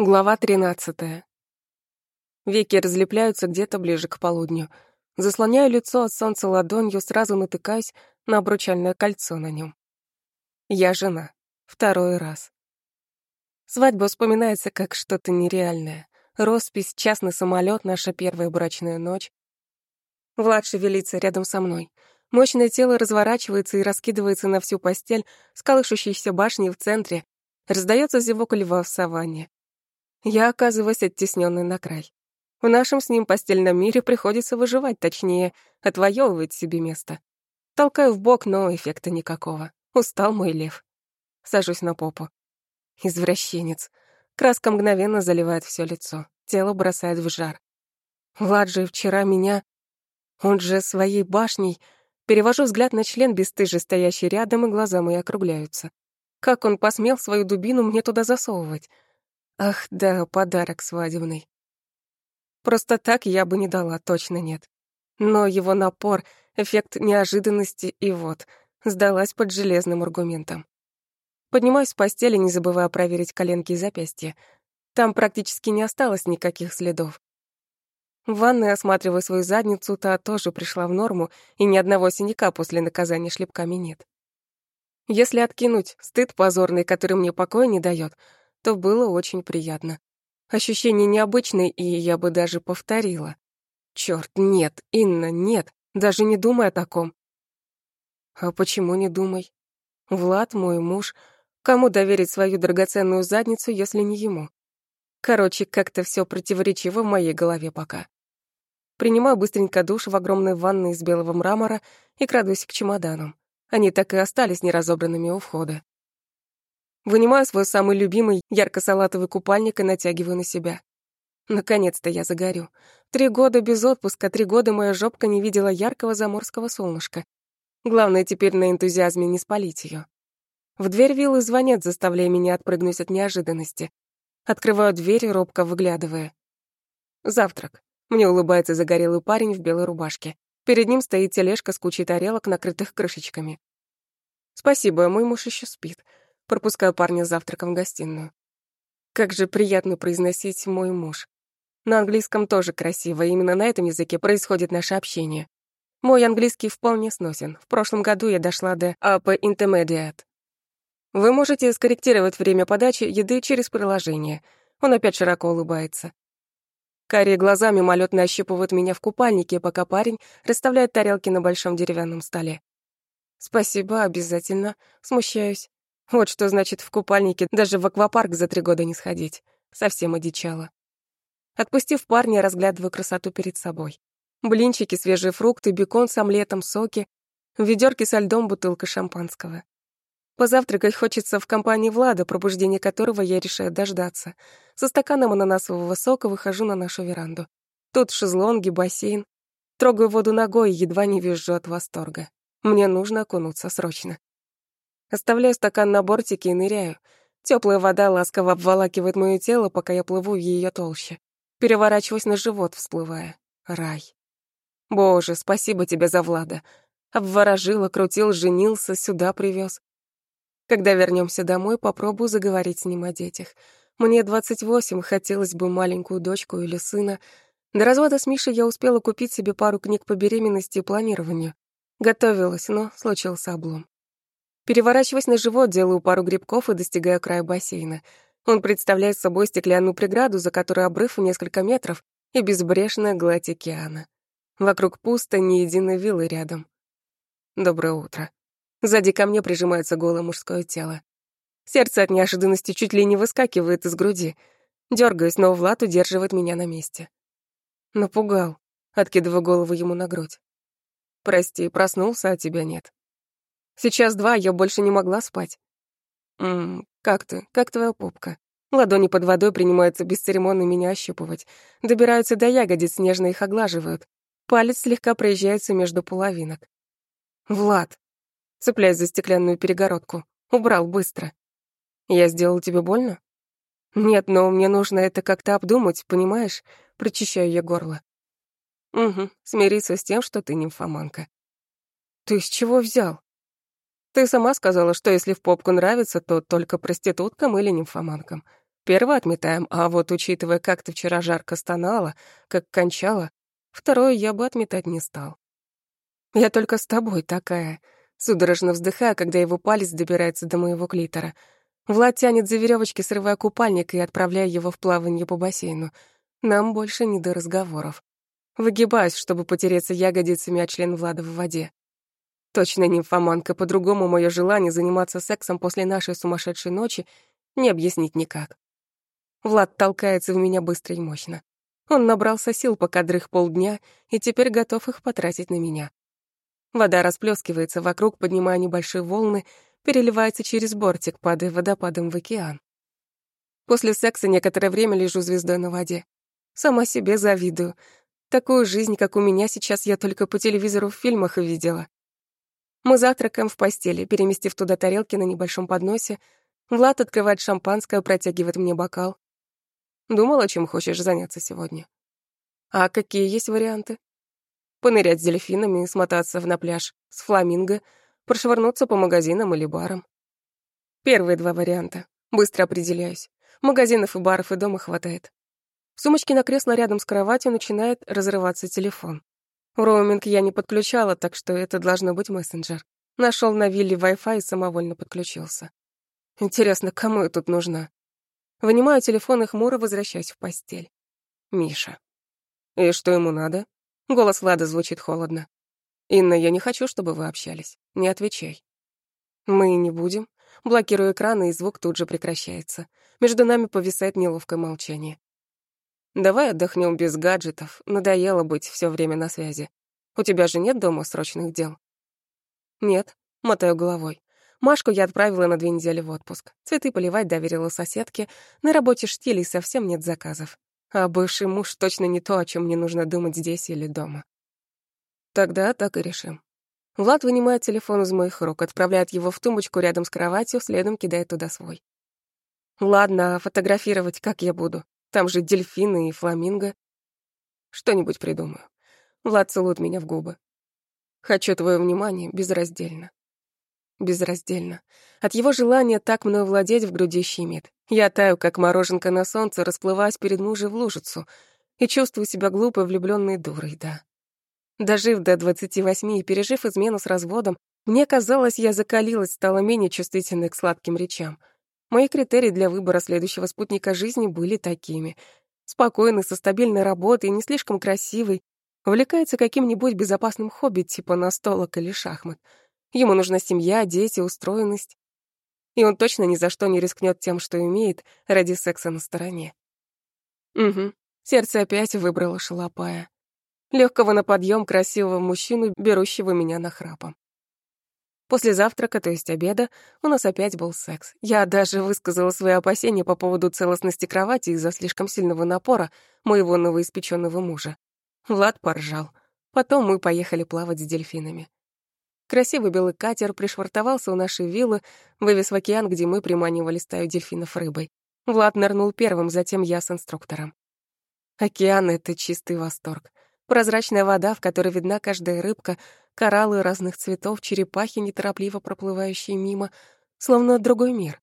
Глава 13. Веки разлепляются где-то ближе к полудню. Заслоняю лицо от солнца ладонью, сразу натыкаюсь на обручальное кольцо на нем. Я жена. Второй раз. Свадьба вспоминается как что-то нереальное. Роспись, частный самолет, наша первая брачная ночь. Влад шевелится рядом со мной. Мощное тело разворачивается и раскидывается на всю постель с башней в центре. Раздается зевок льва в саванне. Я оказываюсь оттесненной на край. В нашем с ним постельном мире приходится выживать, точнее, отвоевывать себе место. Толкаю в бок, но эффекта никакого. Устал мой лев. Сажусь на попу. Извращенец. Краска мгновенно заливает все лицо. Тело бросает в жар. Влад же вчера меня... Он же своей башней... Перевожу взгляд на член бесстыжий, стоящий рядом, и глаза мои округляются. Как он посмел свою дубину мне туда засовывать? Ах, да, подарок свадебный. Просто так я бы не дала, точно нет. Но его напор, эффект неожиданности и вот, сдалась под железным аргументом. Поднимаюсь с постели, не забывая проверить коленки и запястья. Там практически не осталось никаких следов. В ванной осматриваю свою задницу, та тоже пришла в норму, и ни одного синяка после наказания шлепками нет. Если откинуть стыд позорный, который мне покоя не дает, то было очень приятно. Ощущение необычное, и я бы даже повторила. Чёрт, нет, Инна, нет, даже не думай о таком. А почему не думай? Влад, мой муж, кому доверить свою драгоценную задницу, если не ему? Короче, как-то всё противоречиво в моей голове пока. Принимаю быстренько душ в огромной ванной из белого мрамора и крадусь к чемоданам. Они так и остались неразобранными у входа. Вынимаю свой самый любимый ярко-салатовый купальник и натягиваю на себя. Наконец-то я загорю. Три года без отпуска, три года моя жопка не видела яркого заморского солнышка. Главное теперь на энтузиазме не спалить ее. В дверь виллы звонят, заставляя меня отпрыгнуть от неожиданности. Открываю дверь, робко выглядывая. Завтрак. Мне улыбается загорелый парень в белой рубашке. Перед ним стоит тележка с кучей тарелок, накрытых крышечками. Спасибо, мой муж еще спит. Пропускаю парня с завтраком в гостиную. Как же приятно произносить «мой муж». На английском тоже красиво, именно на этом языке происходит наше общение. Мой английский вполне сносен. В прошлом году я дошла до Upper Intermediate. Вы можете скорректировать время подачи еды через приложение. Он опять широко улыбается. Карие глаза мимолетно ощупывают меня в купальнике, пока парень расставляет тарелки на большом деревянном столе. «Спасибо, обязательно. Смущаюсь. Вот что значит в купальнике даже в аквапарк за три года не сходить. Совсем одичала. Отпустив парня, разглядываю красоту перед собой. Блинчики, свежие фрукты, бекон с омлетом, соки, в ведёрке со льдом бутылка шампанского. Позавтракать хочется в компании Влада, пробуждение которого я решаю дождаться. Со стаканом ананасового сока выхожу на нашу веранду. Тут шезлонги, бассейн. Трогаю воду ногой едва не визжу от восторга. Мне нужно окунуться срочно. Оставляю стакан на бортике и ныряю. Теплая вода ласково обволакивает моё тело, пока я плыву в её толще. Переворачиваюсь на живот, всплывая. Рай. Боже, спасибо тебе за Влада. Обворожил, крутил, женился, сюда привез. Когда вернемся домой, попробую заговорить с ним о детях. Мне 28, хотелось бы маленькую дочку или сына. До развода с Мишей я успела купить себе пару книг по беременности и планированию. Готовилась, но случился облом. Переворачиваясь на живот, делаю пару грибков и достигаю края бассейна. Он представляет собой стеклянную преграду, за которой обрыв в несколько метров и безбрежная гладь океана. Вокруг пусто, ни единой виллы рядом. Доброе утро. Сзади ко мне прижимается голое мужское тело. Сердце от неожиданности чуть ли не выскакивает из груди. Дёргаюсь, но Влад удерживает меня на месте. Напугал. Откидываю голову ему на грудь. Прости, проснулся, а тебя нет. Сейчас два, я больше не могла спать. Ммм, как ты? Как твоя попка? Ладони под водой принимаются бесцеремонно меня ощупывать. Добираются до ягодиц, нежно их оглаживают. Палец слегка проезжается между половинок. «Влад!» Цепляясь за стеклянную перегородку. Убрал быстро. «Я сделал тебе больно?» «Нет, но мне нужно это как-то обдумать, понимаешь?» Прочищаю я горло. «Угу, смириться с тем, что ты нимфоманка». «Ты с чего взял?» Ты сама сказала, что если в попку нравится, то только проституткам или нимфоманкам. Первое отметаем, а вот учитывая, как ты вчера жарко стонала, как кончала, второе я бы отметать не стал. Я только с тобой такая, судорожно вздыхая, когда его палец добирается до моего клитора. Влад тянет за веревочки, срывая купальник и отправляя его в плавание по бассейну. Нам больше не до разговоров. Выгибаюсь, чтобы потереться ягодицами о член Влада в воде. Точно нимфоманка, по-другому мое желание заниматься сексом после нашей сумасшедшей ночи не объяснить никак. Влад толкается в меня быстро и мощно. Он набрался сил, пока дрых полдня, и теперь готов их потратить на меня. Вода расплескивается вокруг, поднимая небольшие волны, переливается через бортик, падая водопадом в океан. После секса некоторое время лежу звездой на воде. Сама себе завидую. Такую жизнь, как у меня сейчас, я только по телевизору в фильмах и видела. Мы завтракаем в постели, переместив туда тарелки на небольшом подносе. Влад открывает шампанское, протягивает мне бокал. Думала, чем хочешь заняться сегодня? А какие есть варианты? Понырять с дельфинами, смотаться на пляж с фламинго, прошвырнуться по магазинам или барам. Первые два варианта. Быстро определяюсь. Магазинов и баров и дома хватает. В сумочке на кресло рядом с кроватью начинает разрываться телефон. Роуминг я не подключала, так что это должно быть мессенджер. Нашел на вилле Wi-Fi и самовольно подключился. Интересно, кому я тут нужна? Вынимаю телефон и хмуро возвращаюсь в постель. Миша. И что ему надо? Голос Влада звучит холодно. Инна, я не хочу, чтобы вы общались. Не отвечай. Мы не будем. Блокирую экран, и звук тут же прекращается. Между нами повисает неловкое молчание. Давай отдохнем без гаджетов. Надоело быть все время на связи. У тебя же нет дома срочных дел? Нет, мотаю головой. Машку я отправила на две недели в отпуск. Цветы поливать доверила соседке. На работе штилей совсем нет заказов. А бывший муж точно не то, о чем мне нужно думать здесь или дома. Тогда так и решим. Влад вынимает телефон из моих рук, отправляет его в тумбочку рядом с кроватью, следом кидает туда свой. Ладно, фотографировать как я буду? Там же дельфины и фламинго. Что-нибудь придумаю. Влад целует меня в губы. Хочу твое внимание безраздельно безраздельно. От его желания так мною владеть в груди щемит. Я таю, как мороженка на солнце, расплываясь перед мужем в лужицу, и чувствую себя глупой влюбленной дурой, да. Дожив до 28 и пережив измену с разводом, мне казалось, я закалилась, стала менее чувствительной к сладким речам. Мои критерии для выбора следующего спутника жизни были такими. Спокойный, со стабильной работой, не слишком красивый, увлекается каким-нибудь безопасным хобби типа настолок или шахмат — Ему нужна семья, дети, устроенность. И он точно ни за что не рискнет тем, что имеет, ради секса на стороне. Угу. Сердце опять выбрало шалопая. Легкого на подъем красивого мужчину, берущего меня на храпом. После завтрака, то есть обеда, у нас опять был секс. Я даже высказала свои опасения по поводу целостности кровати из-за слишком сильного напора моего новоиспеченного мужа. Влад поржал. Потом мы поехали плавать с дельфинами. Красивый белый катер пришвартовался у нашей виллы, вывез в океан, где мы приманивали стаю дельфинов рыбой. Влад нырнул первым, затем я с инструктором. Океан — это чистый восторг. Прозрачная вода, в которой видна каждая рыбка, кораллы разных цветов, черепахи, неторопливо проплывающие мимо, словно другой мир.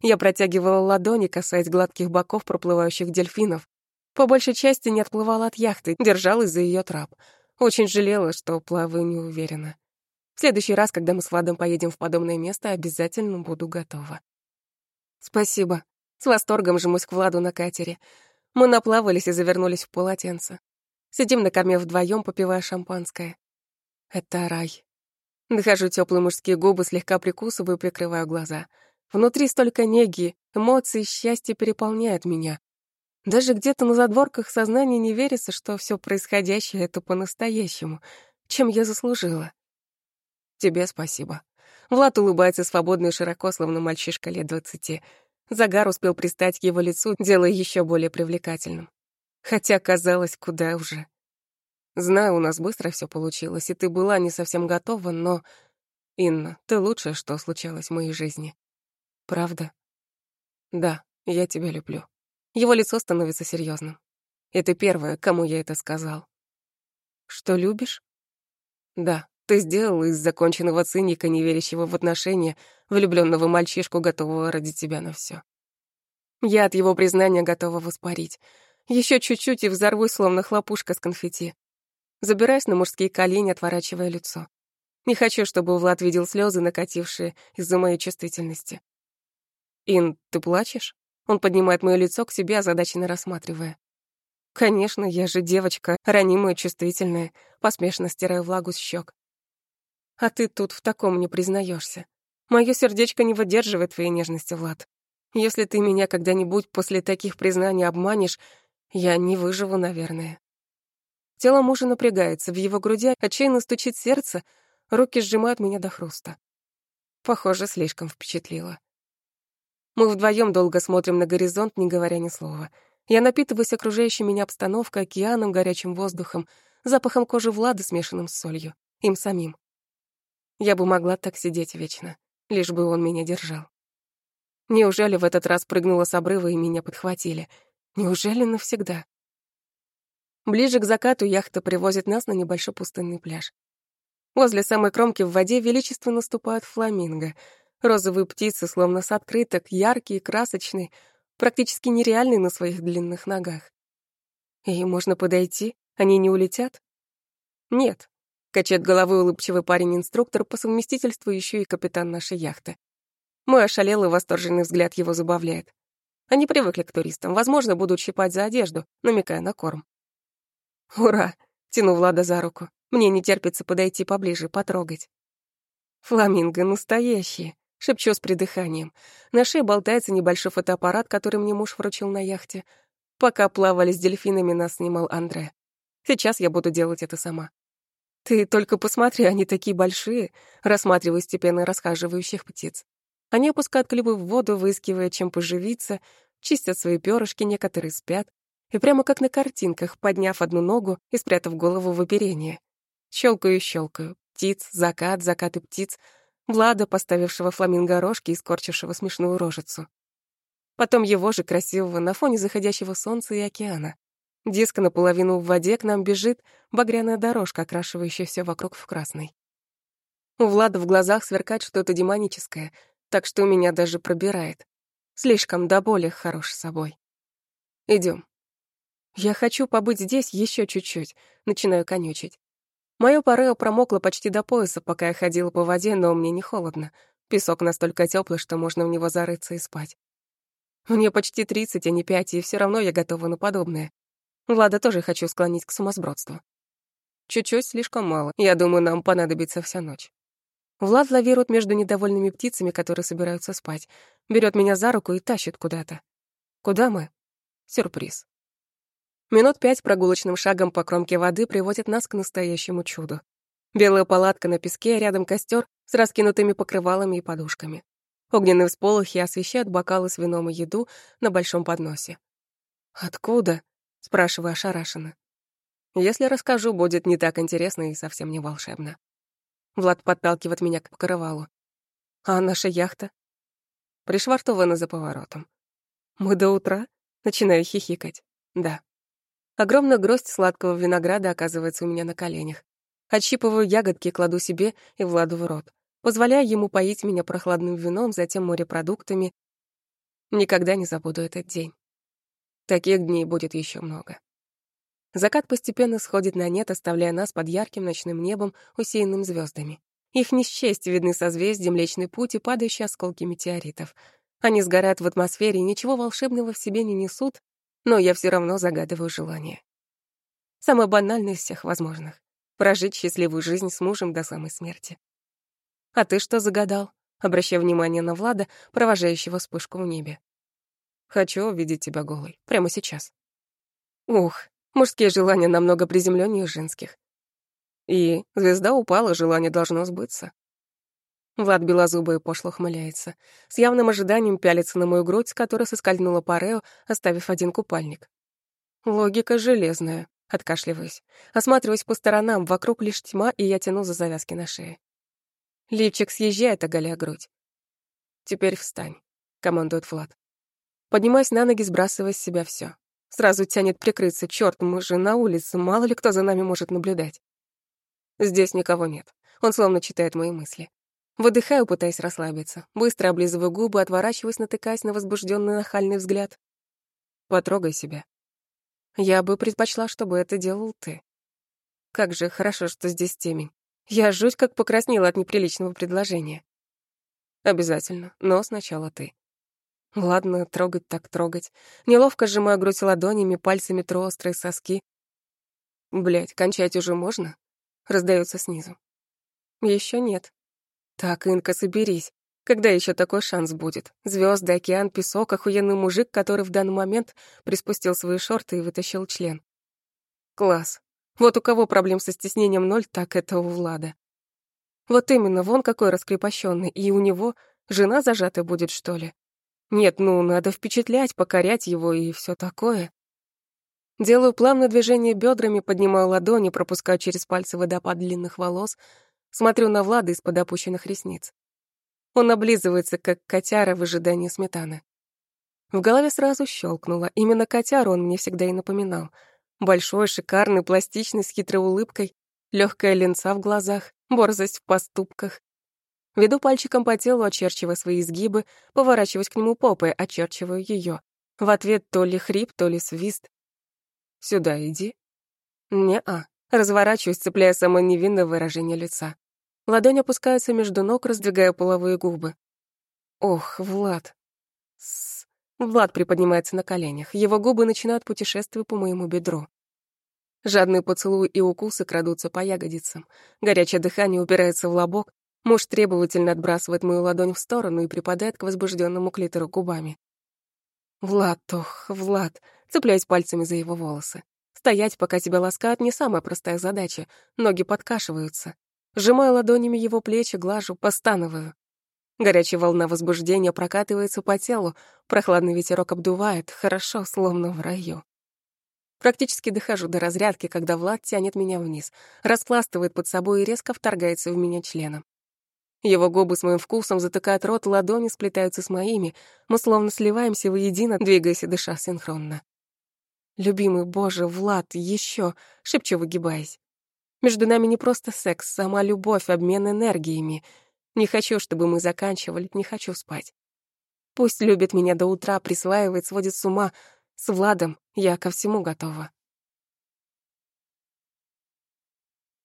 Я протягивала ладони, касаясь гладких боков проплывающих дельфинов. По большей части не отплывала от яхты, держалась за ее трап. Очень жалела, что плаваю неуверенно. В следующий раз, когда мы с Владом поедем в подобное место, обязательно буду готова. Спасибо. С восторгом жмусь к Владу на катере. Мы наплавались и завернулись в полотенце. Сидим на корме вдвоем, попивая шампанское. Это рай. Нахожу теплые мужские губы, слегка прикусываю, прикрываю глаза. Внутри столько неги, эмоций, счастья переполняют меня. Даже где-то на задворках сознания не верится, что все происходящее — это по-настоящему, чем я заслужила. Тебе спасибо. Влад улыбается свободно и широко, словно мальчишка лет двадцати. Загар успел пристать к его лицу, делая еще более привлекательным. Хотя казалось, куда уже. Знаю, у нас быстро все получилось, и ты была не совсем готова, но... Инна, ты лучшее, что случалось в моей жизни. Правда? Да, я тебя люблю. Его лицо становится серьезным. И ты первая, кому я это сказал. Что любишь? Да, ты сделал из законченного циника, не верящего в отношения, влюбленного мальчишку, готового ради тебя на все. Я от его признания готова воспарить. Еще чуть-чуть и взорвусь, словно хлопушка с конфетти. Забираюсь на мужские колени, отворачивая лицо. Не хочу, чтобы Влад видел слезы, накатившие из-за моей чувствительности. «Ин, ты плачешь?» Он поднимает моё лицо к себе, озадаченно рассматривая. «Конечно, я же девочка, ранимая, чувствительная», посмешно стираю влагу с щек. «А ты тут в таком не признаешься. Моё сердечко не выдерживает твоей нежности, Влад. Если ты меня когда-нибудь после таких признаний обманешь, я не выживу, наверное». Тело мужа напрягается, в его груди отчаянно стучит сердце, руки сжимают меня до хруста. Похоже, слишком впечатлило. Мы вдвоем долго смотрим на горизонт, не говоря ни слова. Я напитываюсь окружающей меня обстановкой, океаном, горячим воздухом, запахом кожи Влада, смешанным с солью, им самим. Я бы могла так сидеть вечно, лишь бы он меня держал. Неужели в этот раз прыгнула с обрыва и меня подхватили? Неужели навсегда? Ближе к закату яхта привозит нас на небольшой пустынный пляж. Возле самой кромки в воде величественно наступают фламинго — Розовые птицы, словно с открыток, яркие, красочные, практически нереальные на своих длинных ногах. И можно подойти, они не улетят? Нет. Качает головой улыбчивый парень-инструктор, по совместительству еще и капитан нашей яхты. Мой ошалелый восторженный взгляд его забавляет. Они привыкли к туристам, возможно, будут щипать за одежду, намекая на корм. «Ура!» — тяну Влада за руку. Мне не терпится подойти поближе, потрогать. Фламинго настоящие. Шепчу с придыханием. На шее болтается небольшой фотоаппарат, который мне муж вручил на яхте. Пока плавали с дельфинами, нас снимал Андре. Сейчас я буду делать это сама. Ты только посмотри, они такие большие, рассматриваю степенно расхаживающих птиц. Они опускают клювы в воду, выискивая, чем поживиться, чистят свои перышки, некоторые спят. И прямо как на картинках, подняв одну ногу и спрятав голову в оперение. Щелкаю щелкаю. Птиц, закат, закаты птиц — Влада, поставившего фламинго рожки и скорчившего смешную рожицу. Потом его же красивого на фоне заходящего солнца и океана. Диск наполовину в воде к нам бежит багряная дорожка, окрашивающая все вокруг в красный. У Влада в глазах сверкает что-то демоническое, так что меня даже пробирает. Слишком до боли хорош собой. Идем. Я хочу побыть здесь еще чуть-чуть, начинаю конючить. Моё парео промокло почти до пояса, пока я ходила по воде, но мне не холодно. Песок настолько тёплый, что можно в него зарыться и спать. Мне почти тридцать, а не пять, и всё равно я готова на подобное. Влада тоже хочу склонить к сумасбродству. Чуть-чуть слишком мало. Я думаю, нам понадобится вся ночь. Влад лавирует между недовольными птицами, которые собираются спать, берет меня за руку и тащит куда-то. Куда мы? Сюрприз. Минут пять прогулочным шагом по кромке воды приводит нас к настоящему чуду. Белая палатка на песке, рядом костер с раскинутыми покрывалами и подушками. Огненные всполохи освещают бокалы с вином и еду на большом подносе. «Откуда?» — спрашиваю ошарашенно. «Если расскажу, будет не так интересно и совсем не волшебно». Влад подталкивает меня к покрывалу. «А наша яхта?» Пришвартована за поворотом. «Мы до утра?» — начинаю хихикать. «Да». Огромная гроздь сладкого винограда оказывается у меня на коленях. Отщипываю ягодки, кладу себе и Владу в рот. Позволяю ему поить меня прохладным вином, затем морепродуктами. Никогда не забуду этот день. Таких дней будет еще много. Закат постепенно сходит на нет, оставляя нас под ярким ночным небом, усеянным звездами. Их не видны созвездия, Млечный Путь и падающие осколки метеоритов. Они сгорают в атмосфере и ничего волшебного в себе не несут, но я все равно загадываю желание. Самое банальное из всех возможных — прожить счастливую жизнь с мужем до самой смерти. «А ты что загадал?» — обращая внимание на Влада, провожающего вспышку в небе. «Хочу увидеть тебя голой. Прямо сейчас». Ух, мужские желания намного приземленнее женских. И звезда упала, желание должно сбыться. Влад белозубый пошло хмыляется. С явным ожиданием пялится на мою грудь, которая соскользнула по Рео, оставив один купальник. Логика железная. Откашливаюсь. Осматриваюсь по сторонам, вокруг лишь тьма, и я тяну за завязки на шее. Лифчик съезжает, оголяя грудь. «Теперь встань», — командует Влад. Поднимаюсь на ноги, сбрасывая с себя все. Сразу тянет прикрыться. Черт, мы же на улице, мало ли кто за нами может наблюдать. Здесь никого нет. Он словно читает мои мысли. Выдыхаю, пытаясь расслабиться. Быстро облизываю губы, отворачиваясь, натыкаясь на возбужденный нахальный взгляд. Потрогай себя. Я бы предпочла, чтобы это делал ты. Как же хорошо, что здесь темень. Я жуть как покраснела от неприличного предложения. Обязательно, но сначала ты. Ладно, трогать так трогать. Неловко сжимаю грудь ладонями, пальцами тру острые соски. Блять, кончать уже можно? Раздается снизу. Еще нет. Так, Инка, соберись. Когда еще такой шанс будет? Звезды, океан, песок, охуенный мужик, который в данный момент приспустил свои шорты и вытащил член. Класс. Вот у кого проблем со стеснением ноль, так это у Влада. Вот именно, вон какой раскрепощенный, и у него жена зажатая будет, что ли? Нет, ну, надо впечатлять, покорять его и все такое. Делаю плавное движение бедрами, поднимаю ладони, пропускаю через пальцы водопад длинных волос, смотрю на Влада из-под опущенных ресниц. Он облизывается, как котяра в ожидании сметаны. В голове сразу щелкнуло. Именно котяру он мне всегда и напоминал. Большой, шикарный, пластичный, с хитрой улыбкой, легкая ленца в глазах, борзость в поступках. Веду пальчиком по телу, очерчивая свои изгибы, поворачиваясь к нему попой, очерчиваю ее. В ответ то ли хрип, то ли свист. «Сюда иди». «Не-а». Разворачиваюсь, цепляя самое невинное выражение лица. Ладонь опускается между ног, раздвигая половые губы. Ох, Влад. С... Влад приподнимается на коленях. Его губы начинают путешествие по моему бедру. Жадные поцелуи и укусы крадутся по ягодицам. Горячее дыхание упирается в лобок. Муж требовательно отбрасывает мою ладонь в сторону и припадает к возбужденному клитору губами. Влад, ох, Влад, цепляюсь пальцами за его волосы. Стоять, пока тебя ласкают, не самая простая задача. Ноги подкашиваются. Сжимаю ладонями его плечи, глажу, постановую. Горячая волна возбуждения прокатывается по телу, прохладный ветерок обдувает, хорошо, словно в раю. Практически дохожу до разрядки, когда Влад тянет меня вниз, распластывает под собой и резко вторгается в меня членом. Его губы с моим вкусом затыкают рот, ладони сплетаются с моими, мы словно сливаемся воедино, двигаясь и дыша синхронно. «Любимый, боже, Влад, еще!» — шепчу, выгибаясь. Между нами не просто секс, сама любовь, обмен энергиями. Не хочу, чтобы мы заканчивали, не хочу спать. Пусть любит меня до утра, присваивает, сводит с ума, с Владом я ко всему готова.